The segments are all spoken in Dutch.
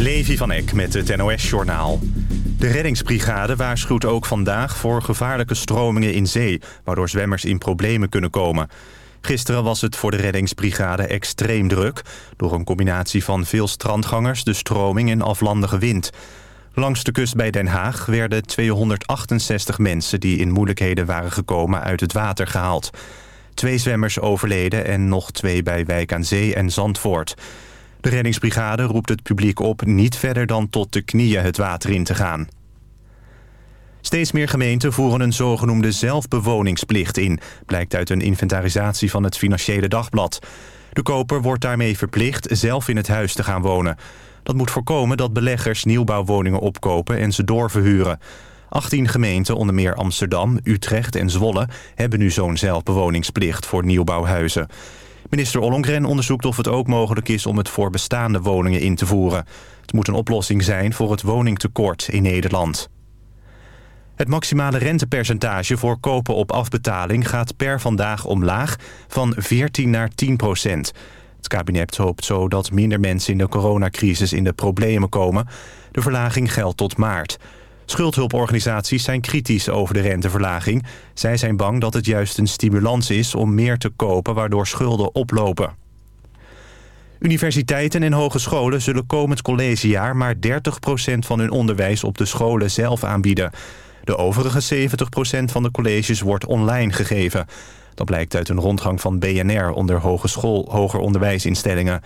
Levi van Eck met het NOS-journaal. De reddingsbrigade waarschuwt ook vandaag voor gevaarlijke stromingen in zee... waardoor zwemmers in problemen kunnen komen. Gisteren was het voor de reddingsbrigade extreem druk... door een combinatie van veel strandgangers, de stroming en aflandige wind. Langs de kust bij Den Haag werden 268 mensen... die in moeilijkheden waren gekomen uit het water gehaald. Twee zwemmers overleden en nog twee bij Wijk aan Zee en Zandvoort... De reddingsbrigade roept het publiek op niet verder dan tot de knieën het water in te gaan. Steeds meer gemeenten voeren een zogenoemde zelfbewoningsplicht in... blijkt uit een inventarisatie van het Financiële Dagblad. De koper wordt daarmee verplicht zelf in het huis te gaan wonen. Dat moet voorkomen dat beleggers nieuwbouwwoningen opkopen en ze doorverhuren. 18 gemeenten, onder meer Amsterdam, Utrecht en Zwolle... hebben nu zo'n zelfbewoningsplicht voor nieuwbouwhuizen. Minister Ollongren onderzoekt of het ook mogelijk is om het voor bestaande woningen in te voeren. Het moet een oplossing zijn voor het woningtekort in Nederland. Het maximale rentepercentage voor kopen op afbetaling gaat per vandaag omlaag van 14 naar 10 procent. Het kabinet hoopt zo dat minder mensen in de coronacrisis in de problemen komen. De verlaging geldt tot maart. Schuldhulporganisaties zijn kritisch over de renteverlaging. Zij zijn bang dat het juist een stimulans is om meer te kopen... waardoor schulden oplopen. Universiteiten en hogescholen zullen komend collegejaar... maar 30% van hun onderwijs op de scholen zelf aanbieden. De overige 70% van de colleges wordt online gegeven. Dat blijkt uit een rondgang van BNR onder hogeschool, hoger onderwijsinstellingen.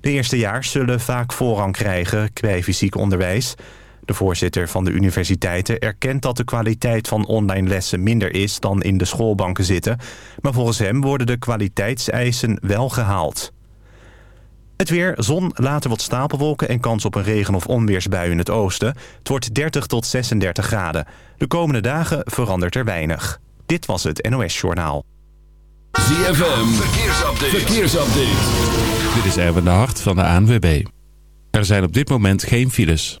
De eerstejaars zullen vaak voorrang krijgen bij fysiek onderwijs... De voorzitter van de universiteiten erkent dat de kwaliteit van online lessen minder is dan in de schoolbanken zitten. Maar volgens hem worden de kwaliteitseisen wel gehaald. Het weer, zon, later wat stapelwolken en kans op een regen- of onweersbui in het oosten. Het wordt 30 tot 36 graden. De komende dagen verandert er weinig. Dit was het NOS Journaal. ZFM, verkeersupdate. verkeersupdate. Dit is Erwin de Hart van de ANWB. Er zijn op dit moment geen files.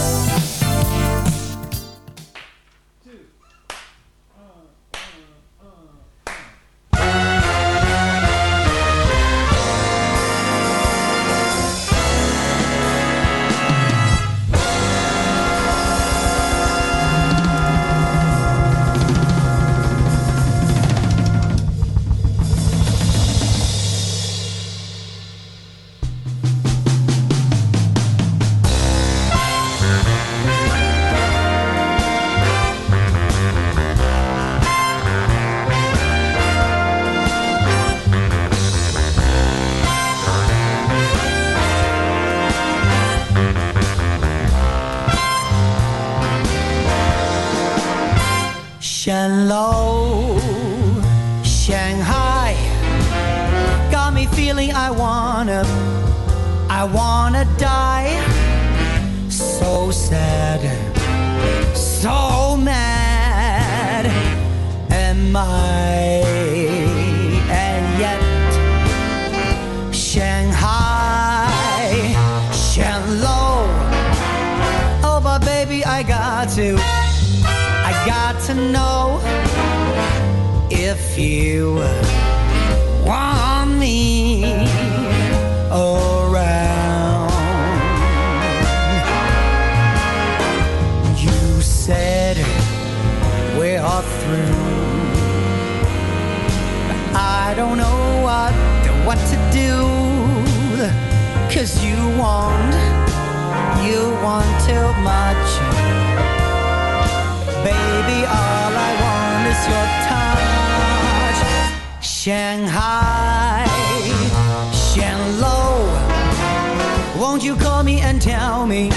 are through. I don't know what, what to do. Cause you want, you want too much. Baby, all I want is your touch. Shanghai, Shenlong, won't you call me and tell me?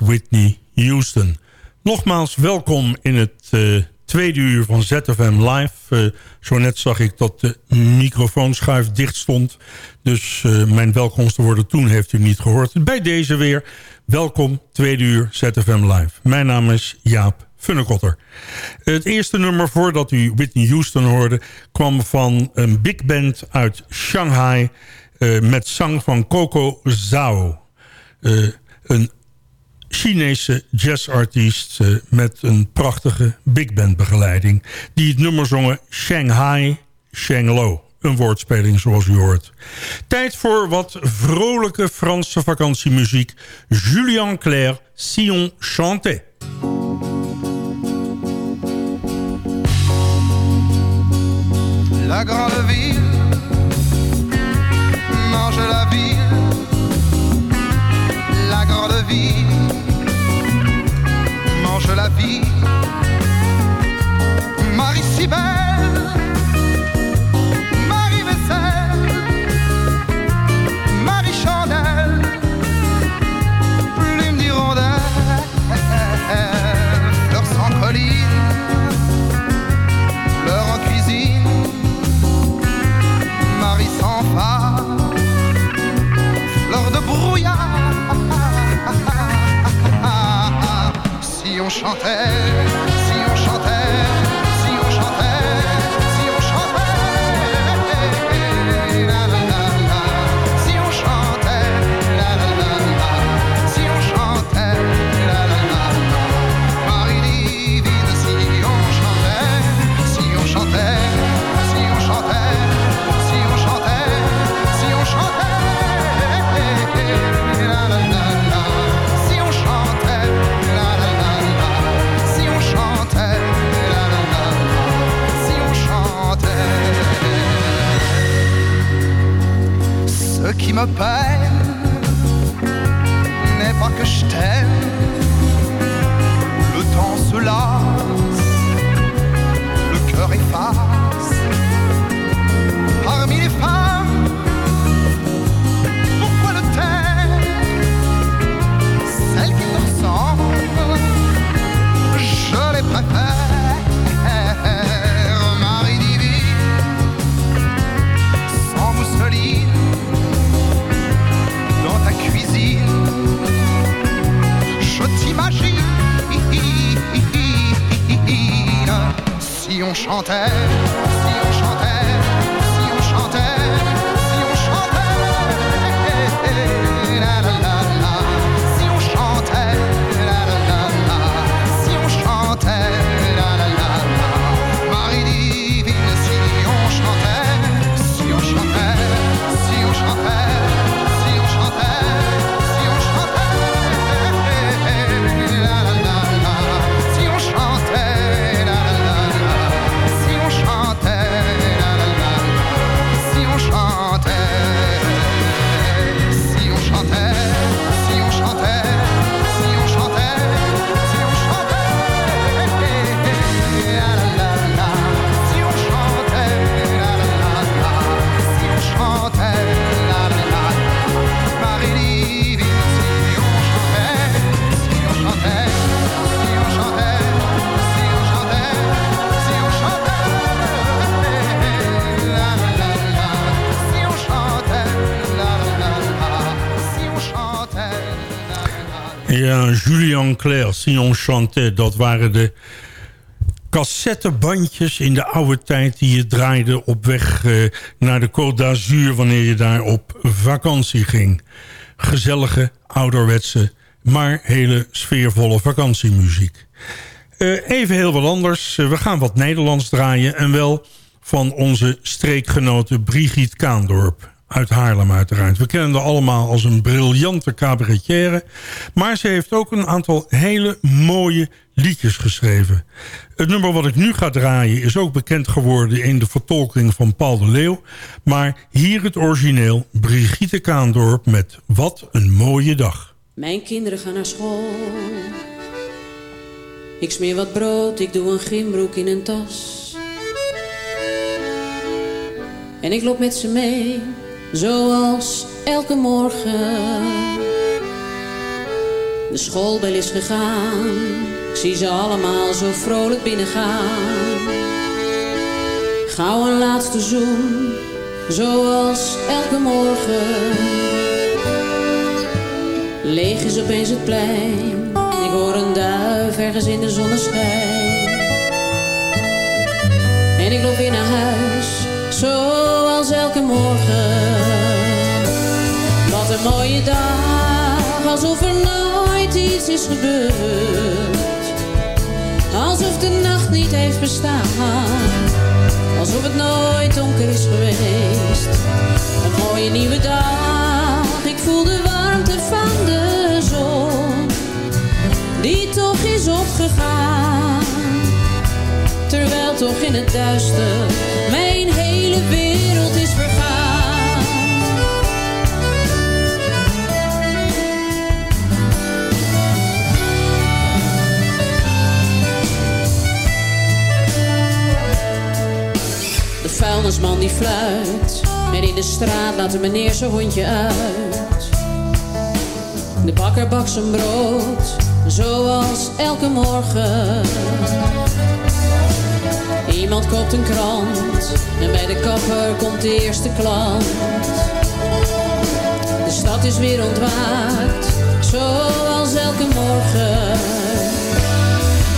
Whitney Houston. Nogmaals welkom in het eh, tweede uur van ZFM Live. Uh, zo net zag ik dat de microfoonschuif dicht stond. Dus uh, mijn welkomstwoorden toen heeft u niet gehoord. Bij deze weer, welkom, tweede uur ZFM Live. Mijn naam is Jaap Funnekotter. Het eerste nummer voordat u Whitney Houston hoorde... kwam van een big band uit Shanghai... Met zang van Coco Zhao. een Chinese jazzartiest uh, met een prachtige big band begeleiding... die het nummer zongen Shanghai Shanglo. Een woordspeling zoals u hoort. Tijd voor wat vrolijke Franse vakantiemuziek. Julien Clerc, Sion Chanté. La grande ville mange la ville, la grande ville mange la vie. Marie si chantait, Ce qui me peine n'est pas que je t'aime, le temps se lasse, le cœur efface. On chantait, Ja, Julien Clerc, Si on chantait, dat waren de cassettebandjes in de oude tijd... die je draaide op weg eh, naar de Côte d'Azur... wanneer je daar op vakantie ging. Gezellige, ouderwetse, maar hele sfeervolle vakantiemuziek. Eh, even heel wat anders. Eh, we gaan wat Nederlands draaien... en wel van onze streekgenote Brigitte Kaandorp uit Haarlem uiteraard. We kennen haar allemaal als een briljante cabaretière. Maar ze heeft ook een aantal hele mooie liedjes geschreven. Het nummer wat ik nu ga draaien is ook bekend geworden... in de vertolking van Paul de Leeuw. Maar hier het origineel Brigitte Kaandorp met Wat een mooie dag. Mijn kinderen gaan naar school. Ik smeer wat brood, ik doe een gymbroek in een tas. En ik loop met ze mee, zoals elke morgen. De schoolbel is gegaan. Ik zie ze allemaal zo vrolijk binnengaan. Gauw een laatste zoen, zoals elke morgen. Leeg is opeens het plein. Ik hoor een duif ergens in de zonneschijn. En ik loop weer naar huis, zoals elke morgen. Wat een mooie dag, alsof er nooit iets is gebeurd. Alsof de nacht niet heeft bestaan, alsof het nooit donker is geweest. Een mooie nieuwe dag, ik voel de warmte van de zon, die toch is opgegaan. Terwijl toch in het duister mijn die fluit en in de straat laat de meneer zijn hondje uit. De bakker bakt zijn brood, zoals elke morgen. Iemand koopt een krant en bij de kapper komt de eerste klant. De stad is weer ontwaakt, zoals elke morgen.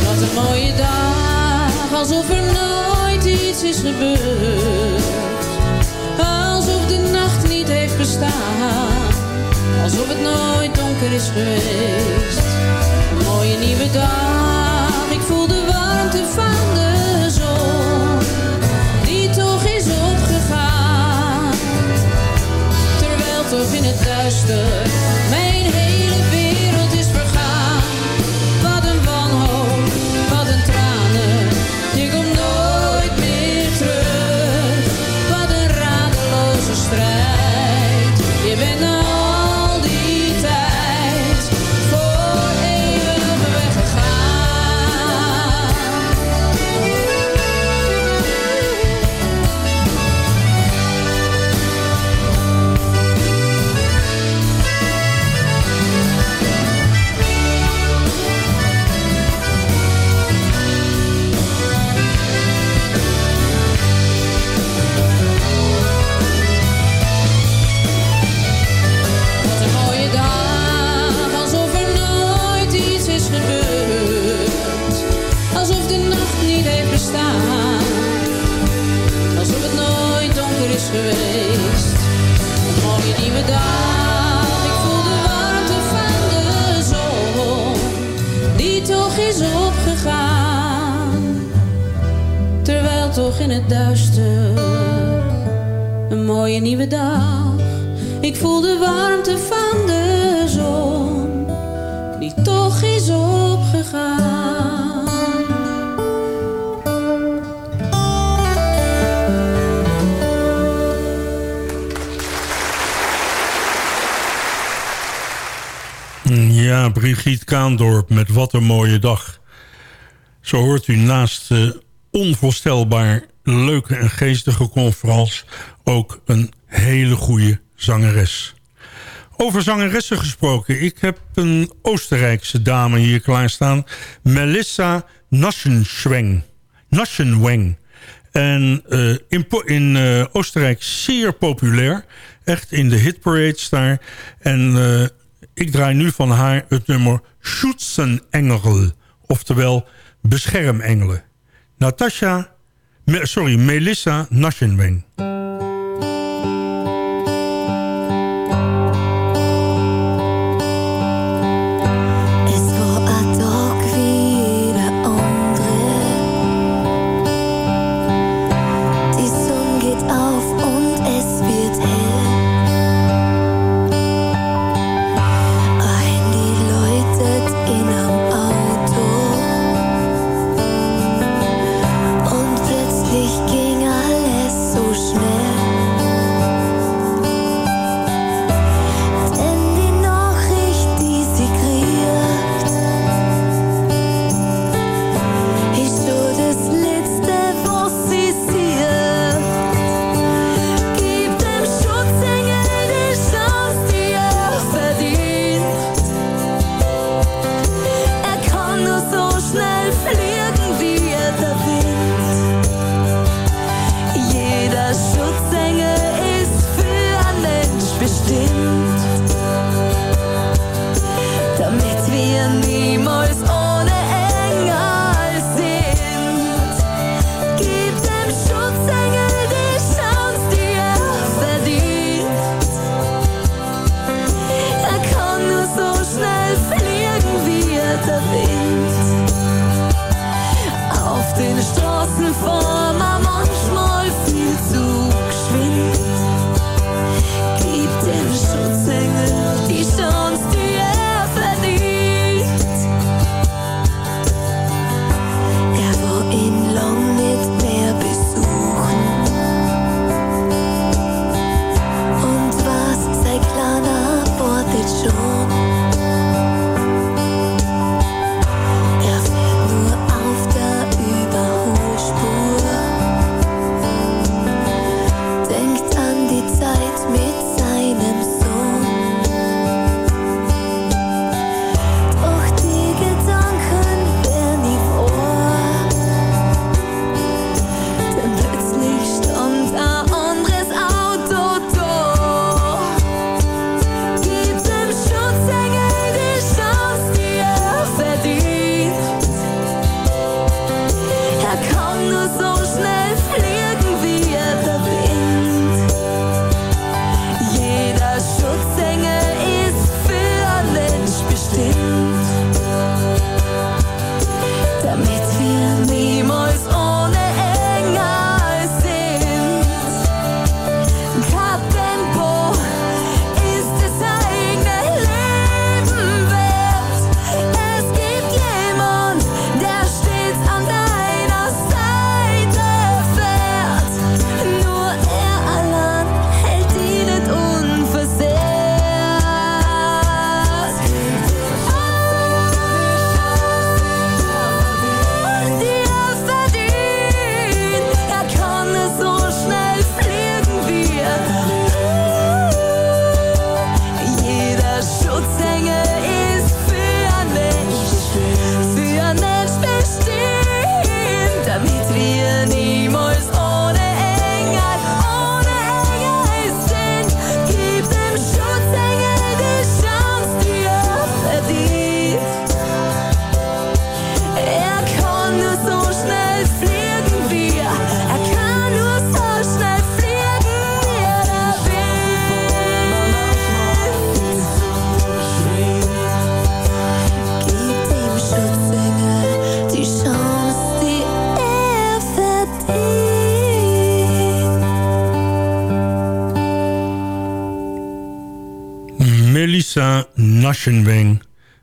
Wat een mooie dag, alsof er nooit iets is gebeurd. Bestaan, alsof het nooit donker is geweest. Een mooie nieuwe dag, ik voel de warmte van de zon, die toch is opgegaan. Terwijl toch in het duister mijn hele Brigitte Kaandorp met Wat een mooie dag. Zo hoort u naast de onvoorstelbaar leuke en geestige conference... ook een hele goede zangeres. Over zangeressen gesproken. Ik heb een Oostenrijkse dame hier klaarstaan. Melissa Naschenschweng. Naschenweng. En eh, in, in eh, Oostenrijk zeer populair. Echt in de hitparades daar. En eh, ik draai nu van haar het nummer Schutzenengel. Oftewel beschermengelen. Natasha, sorry, Melissa Naschenweng.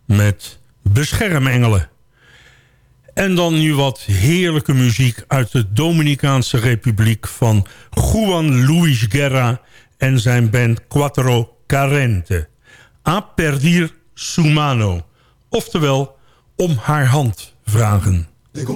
Met Beschermengelen. En dan nu wat heerlijke muziek uit de Dominicaanse Republiek... van Juan Luis Guerra en zijn band Quattro Carente. A perdir su mano. Oftewel, om haar hand vragen. Voy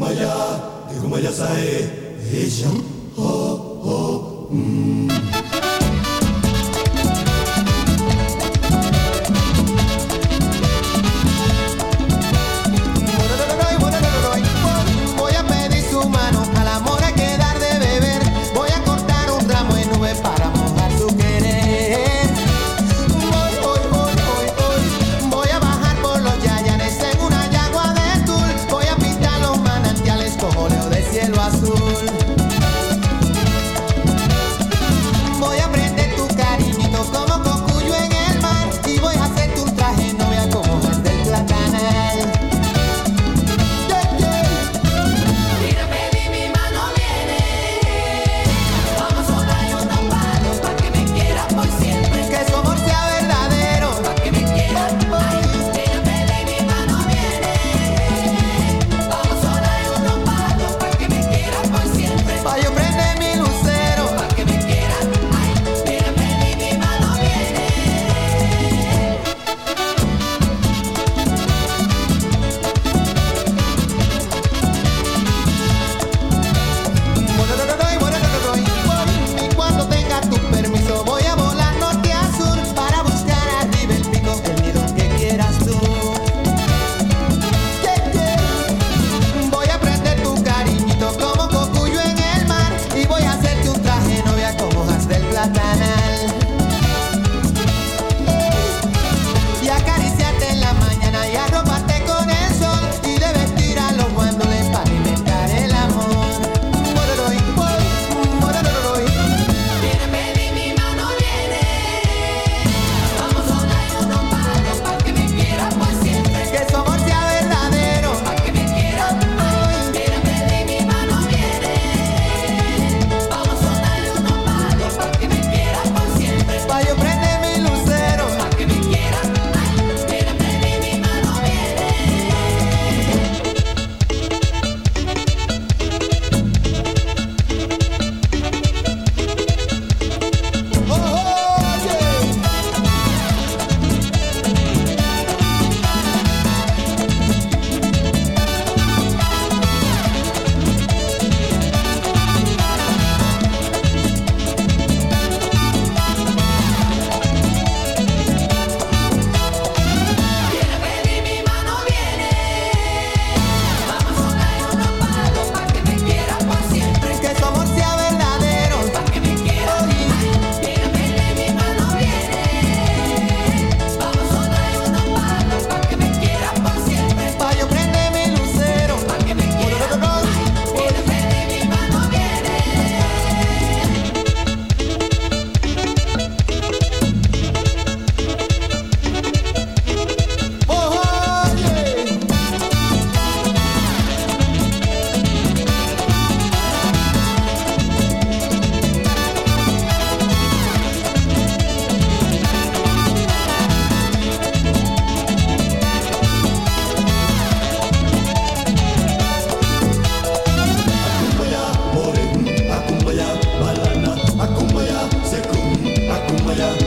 Yoda.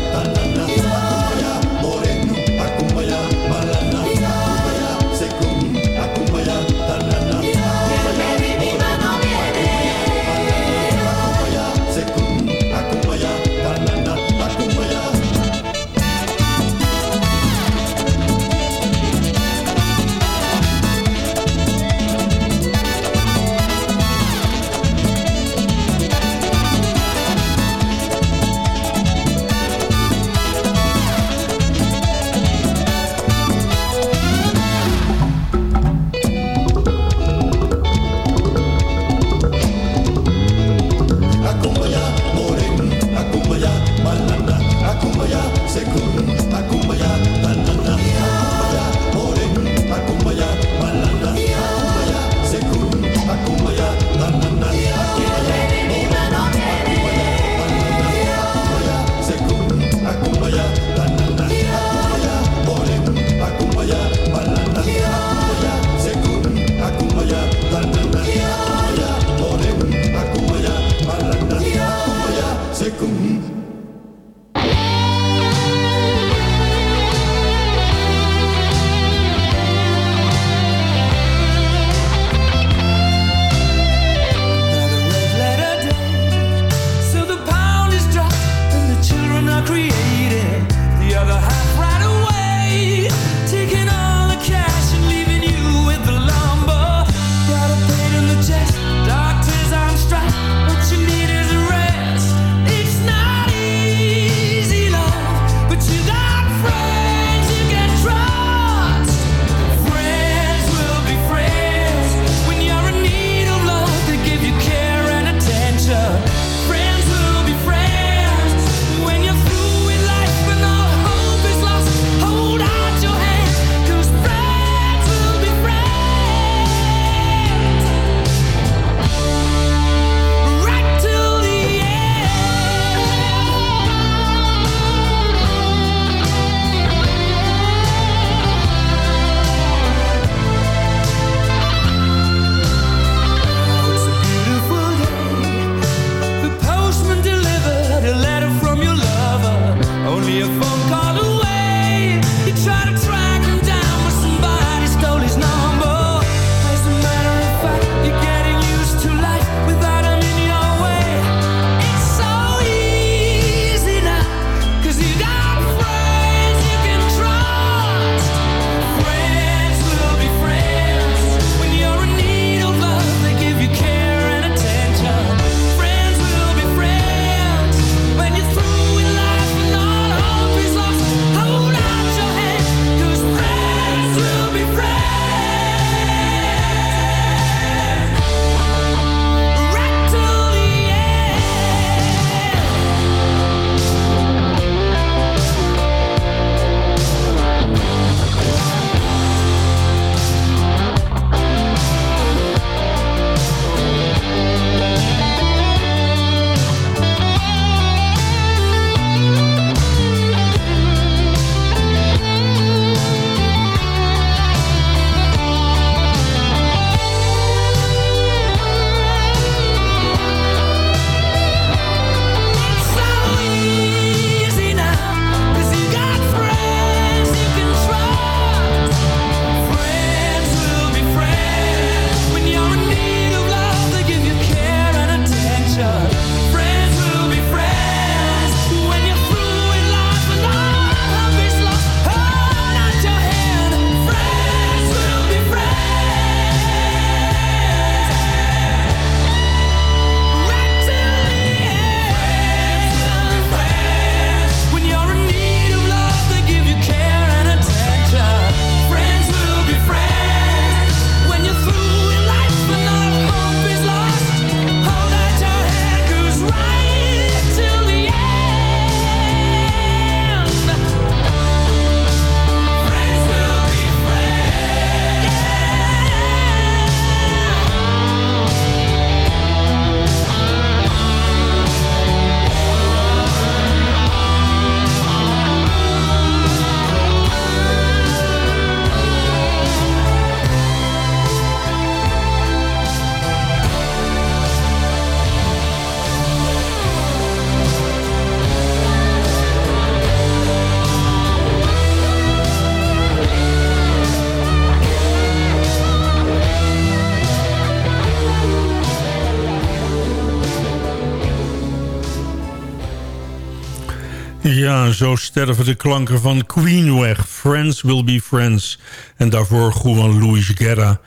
Zo sterven de klanken van Queen weg. Friends will be friends. En daarvoor Juan Luis Guerra,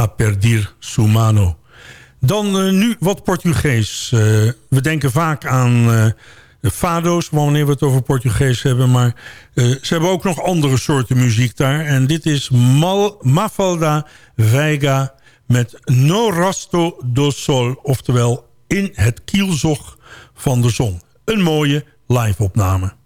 A perdir su mano. Dan eh, nu wat Portugees. Eh, we denken vaak aan de fado's wanneer we het over Portugees hebben. Maar ze hebben ook nog andere soorten muziek daar. En dit is Mal, Mafalda Veiga met No Rasto do Sol. Oftewel in het kielzog van de zon. Een mooie live-opname. Duas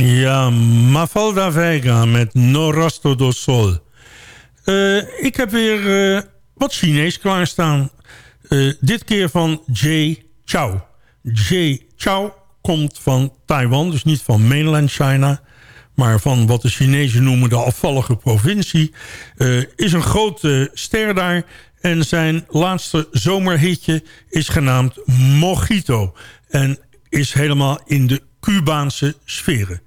Ja, Mafalda Veiga met No Rasto do Sol. Eh, ik heb weer eh, wat Chinees klaarstaan. Eh, dit keer van Jay Chou. Jay Chou komt van Taiwan, dus niet van mainland China... maar van wat de Chinezen noemen de afvallige provincie. Is een grote ster daar... en zijn laatste zomerhitje is genaamd Mojito... en is helemaal in de Cubaanse sferen.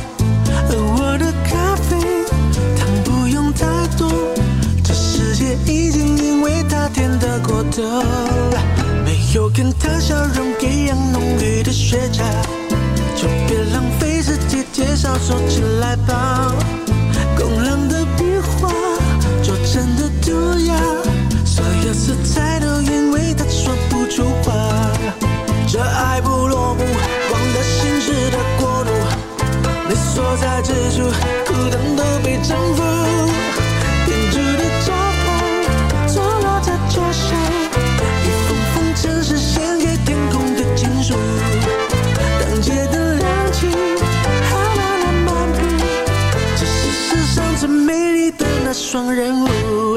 甜得过头。没有跟他笑容一样浓郁的雪茄，就别浪费时间介绍，说起来吧。工人的笔画，拙真的涂鸦，所有色彩都因为他说不出话。这爱不落幕，光的心事的国度，你所在之处，孤单都被征服。双人舞。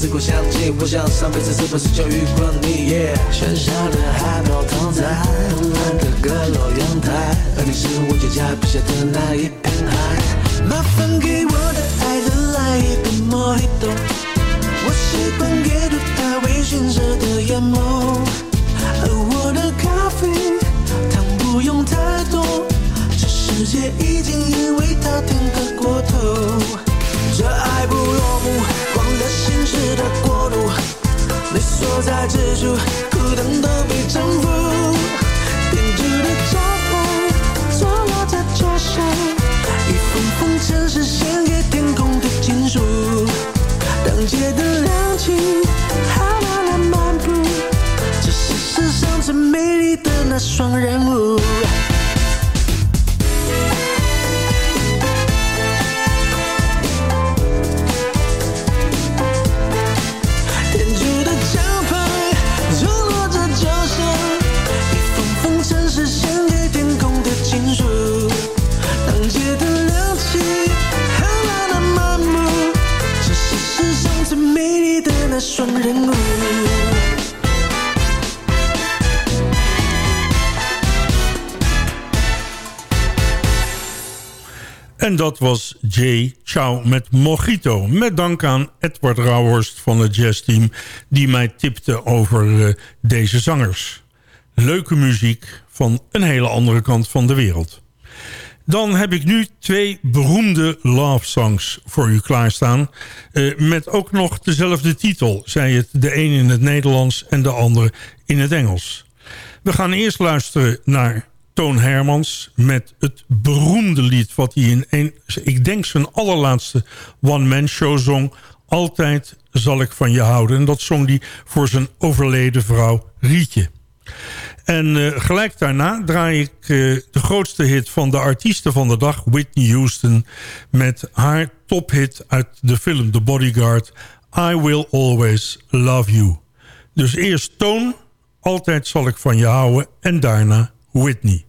摊满在时光香气，我想上辈子是不是就遇过你喧嚣的海报躺在慵懒的阁楼阳台，而你是我脚下笔下的那一片海。麻烦给我的爱人来一杯 Mojito，我习惯给入它微醺时的眼眸，而我的咖啡糖不用太多，这世界已经因为它甜得过头。所在之处，孤单都被征服。编织的招牌，坐落在桌上。一封封城市献给天空的情书，当街灯亮起，他慢慢漫步，这是世上最美丽的那双人舞。En dat was Jay Chow met Mojito. Met dank aan Edward Rauhorst van het jazzteam... die mij tipte over eh, deze zangers. Leuke muziek van een hele andere kant van de wereld. Dan heb ik nu twee beroemde love songs voor u klaarstaan. eh, met ook nog dezelfde titel. Zij het de een in het Nederlands en de andere in het Engels. We gaan eerst luisteren naar Toon Hermans met het beroemde lied... wat hij in een, ik denk zijn allerlaatste one-man show zong... Altijd zal ik van je houden. En dat zong hij voor zijn overleden vrouw Rietje. En eh, gelijk daarna draai ik eh, de grootste hit van de artiesten van de dag... Whitney Houston met haar tophit uit de film The Bodyguard... I Will Always Love You. Dus eerst Toon, Altijd zal ik van je houden... en daarna Whitney.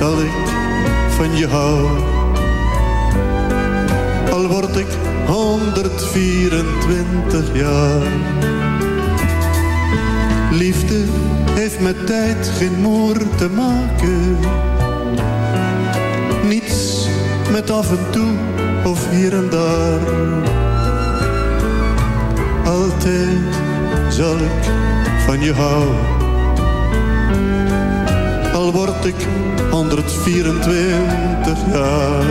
zal ik van je houden. Al word ik 124 jaar. Liefde heeft met tijd geen moer te maken. Niets met af en toe of hier en daar. Altijd zal ik van je houden. Al word ik 124 jaar.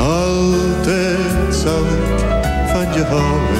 Altijd zal ik van je houden.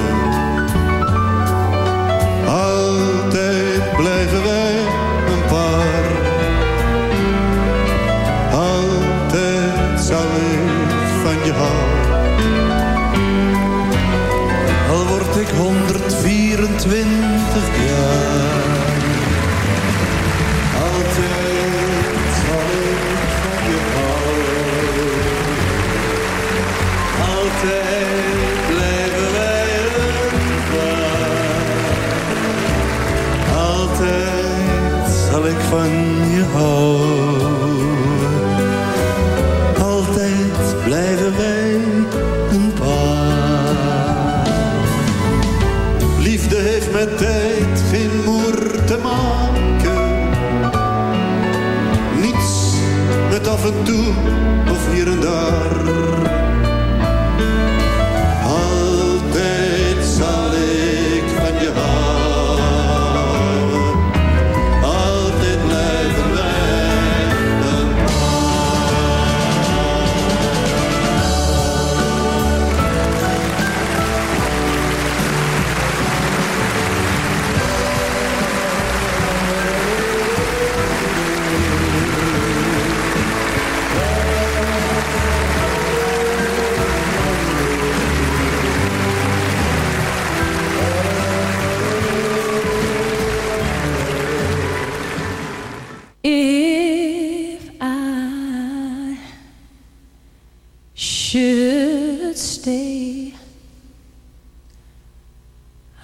should stay,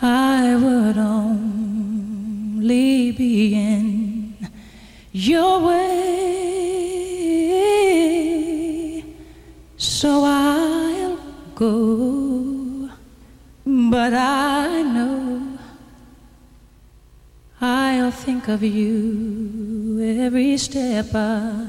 I would only be in your way. So I'll go, but I know I'll think of you every step I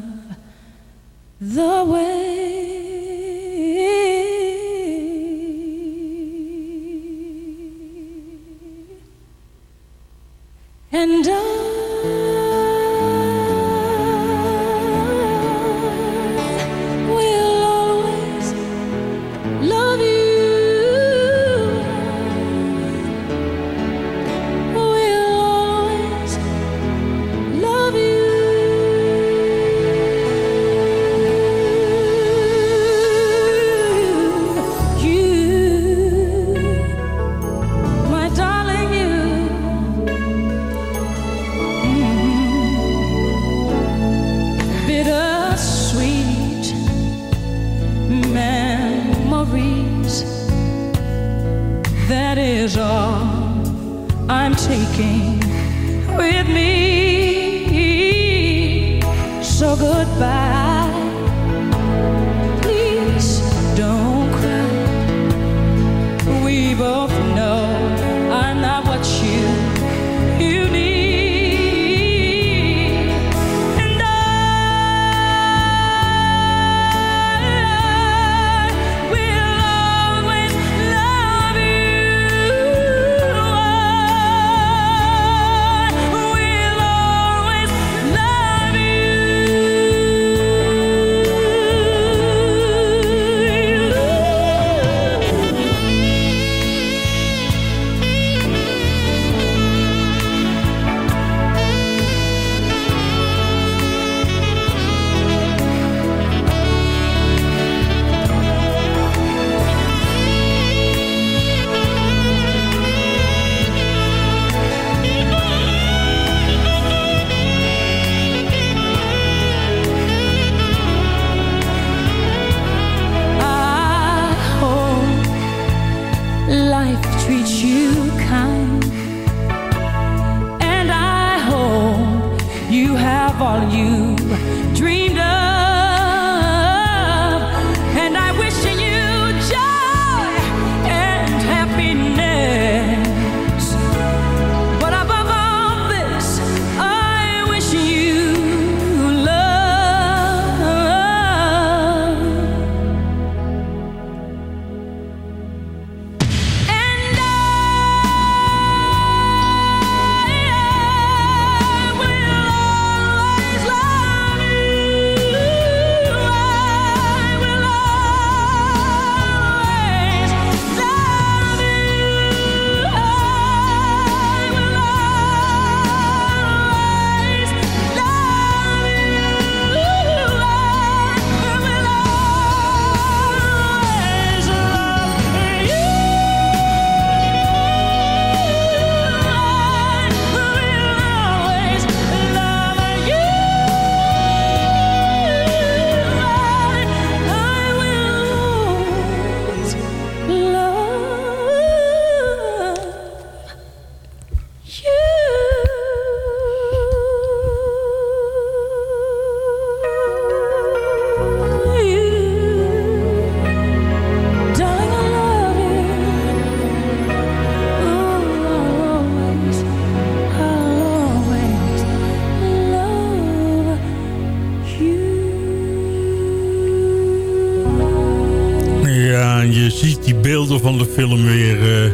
film weer eh,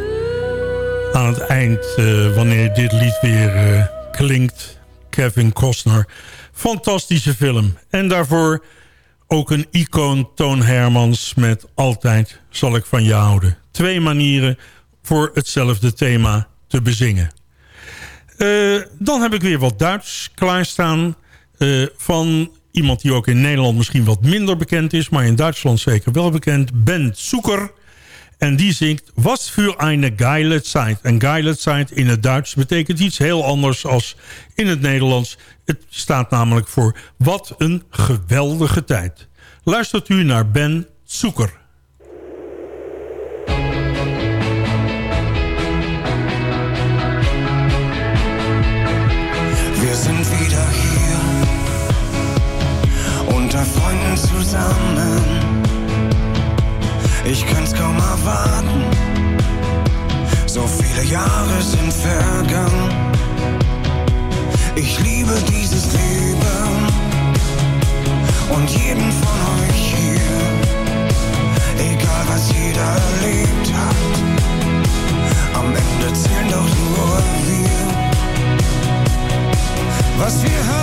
aan het eind... eh, wanneer dit lied weer eh, klinkt. Kevin Costner. Fantastische film. En daarvoor ook een icoon, Toon Hermans... met Altijd zal ik van je houden. Twee manieren voor hetzelfde thema te bezingen. Dan heb ik weer wat Duits klaarstaan. van iemand die ook in Nederland misschien wat minder bekend is... maar in Duitsland zeker wel bekend. Ben Zoeker. En die zingt... Was für eine geile Zeit. En geile Zeit in het Duits betekent iets heel anders als in het Nederlands. Het staat namelijk voor... Wat een geweldige tijd. Luistert u naar Ben Zoeker. Wir sind wieder hier, unter Freunden zusammen. Ich kann's kaum erwarten, so viele Jahre sind vergangen. Ich liebe dieses Leben und jeden von euch hier, egal was jeder erlebt hat. Am Ende zählen doch nur wir. Was wir haben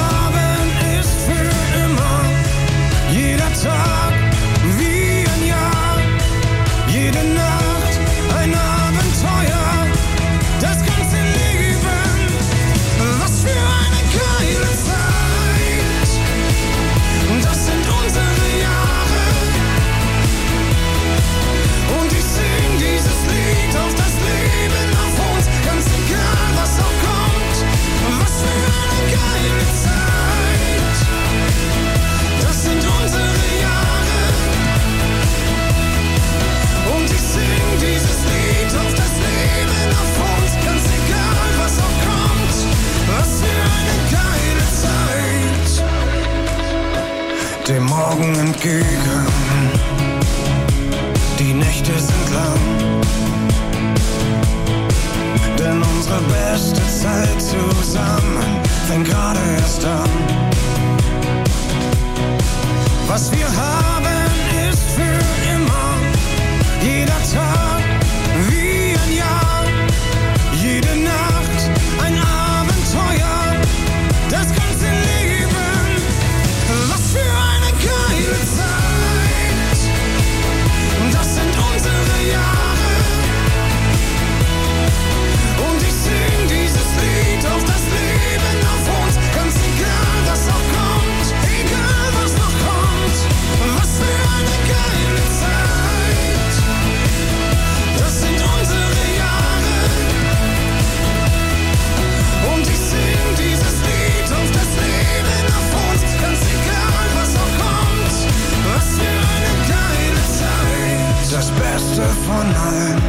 Beste von allen.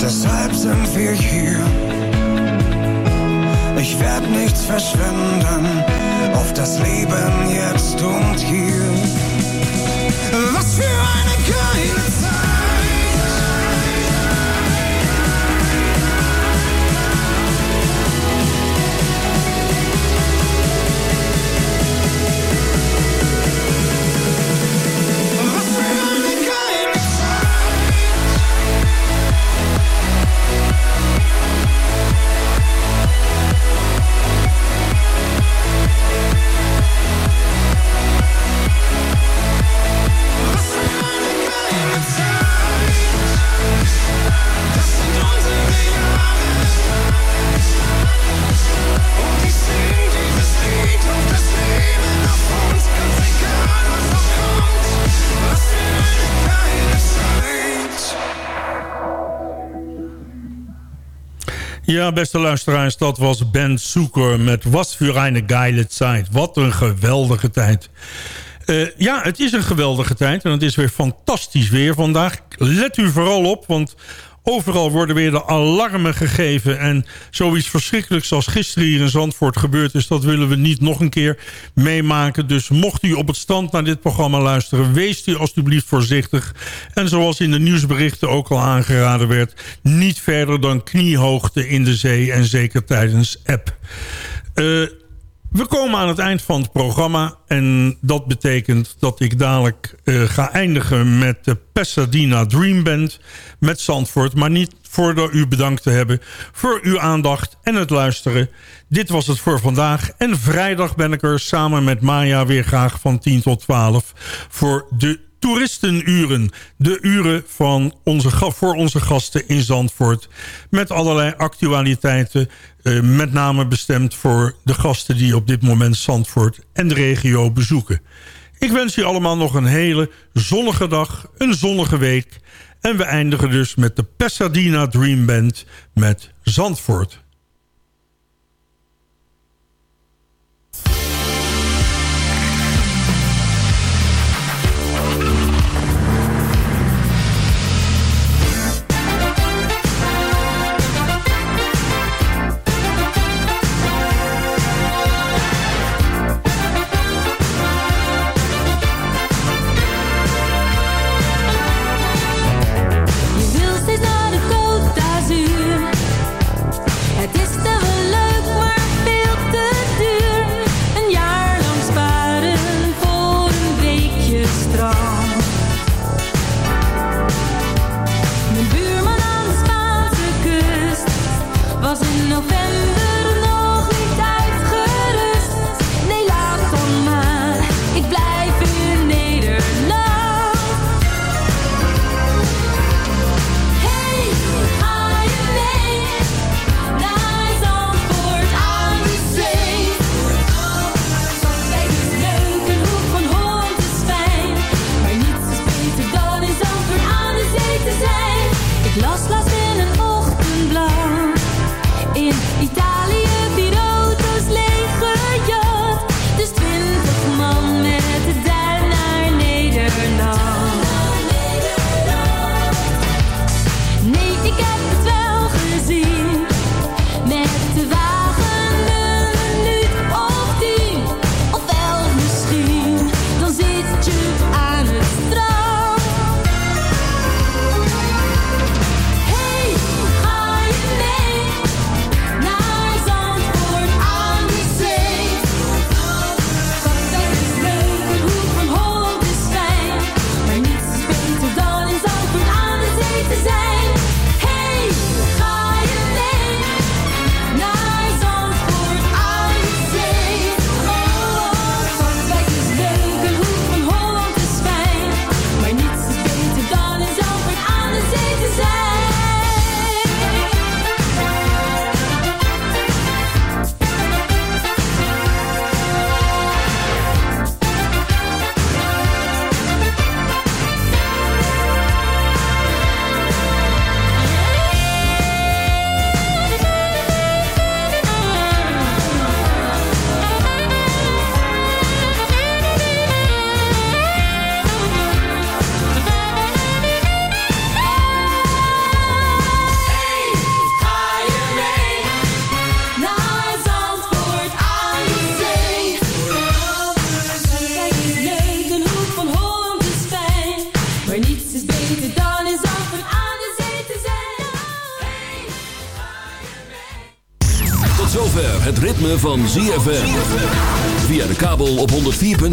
Deshalb sind wir hier. Ich werd nichts verschwenden auf das Leben jetzt und hier. Was für eine geile Und Ja, beste luisteraars, dat was Ben Zoeker met Was geile Zeit. Wat een geweldige tijd. Eh, ja, het is een geweldige tijd en het is weer fantastisch weer vandaag. Let u vooral op, want overal worden weer de alarmen gegeven. En zoiets verschrikkelijks als gisteren hier in Zandvoort gebeurd is... dat willen we niet nog een keer meemaken. Dus mocht u op het stand naar dit programma luisteren... wees u alstublieft voorzichtig. En zoals in de nieuwsberichten ook al aangeraden werd... niet verder dan kniehoogte in de zee en zeker tijdens app. Eh... We komen aan het eind van het programma. En dat betekent dat ik dadelijk eh, ga eindigen met de Pasadena Dream Band met Zandvoort. Maar niet voordat u bedankt te hebben voor uw aandacht en het luisteren. Dit was het voor vandaag. En vrijdag ben ik er samen met Maya weer graag van 10 tot 12 voor de toeristenuren. De uren van onze, voor onze gasten in Zandvoort. Met allerlei actualiteiten. eh, met name bestemd voor de gasten die op dit moment Zandvoort en de regio bezoeken. Ik wens u allemaal nog een hele zonnige dag, een zonnige week. En we eindigen dus met de Pasadena Dream Band met Zandvoort.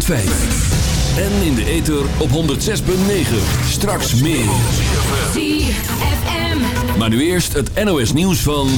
En in de ether op 106.9. Straks meer. ZFM. Maar nu eerst het NOS nieuws van...